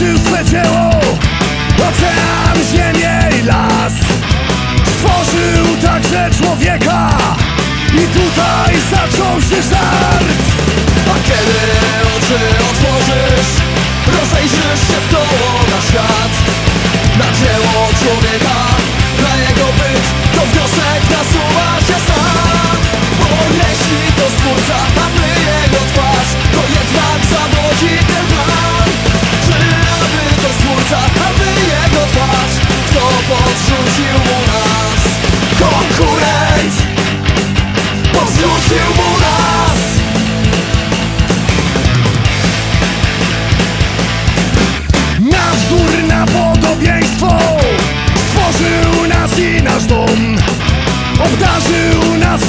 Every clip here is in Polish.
Słońce już zleciało. Ocean, ziemię i las. Stworzył także człowieka. I tutaj zaczął się żart. A kiedy oczy otworzysz Masz u nas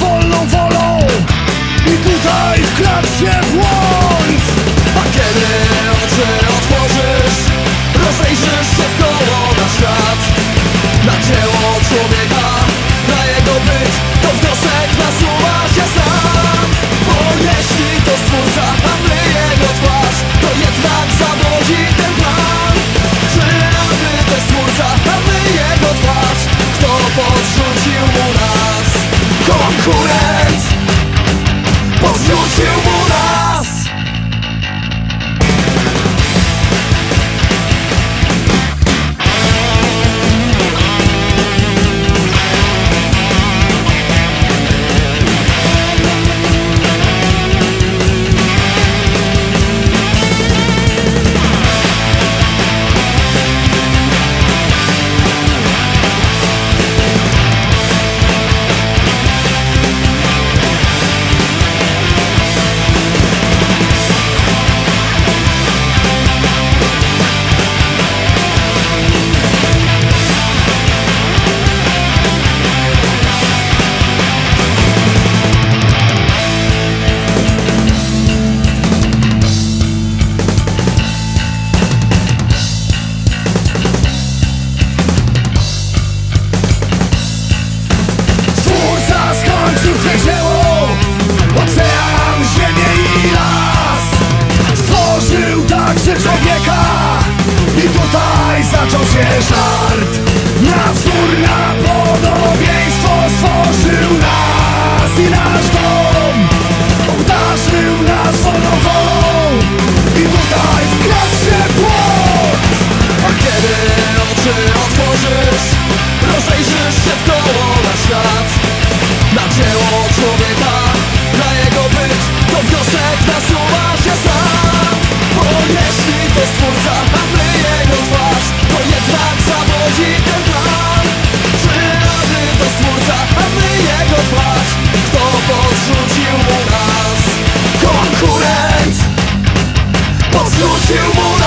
człowieka. I tutaj zaczął się żar Don't you want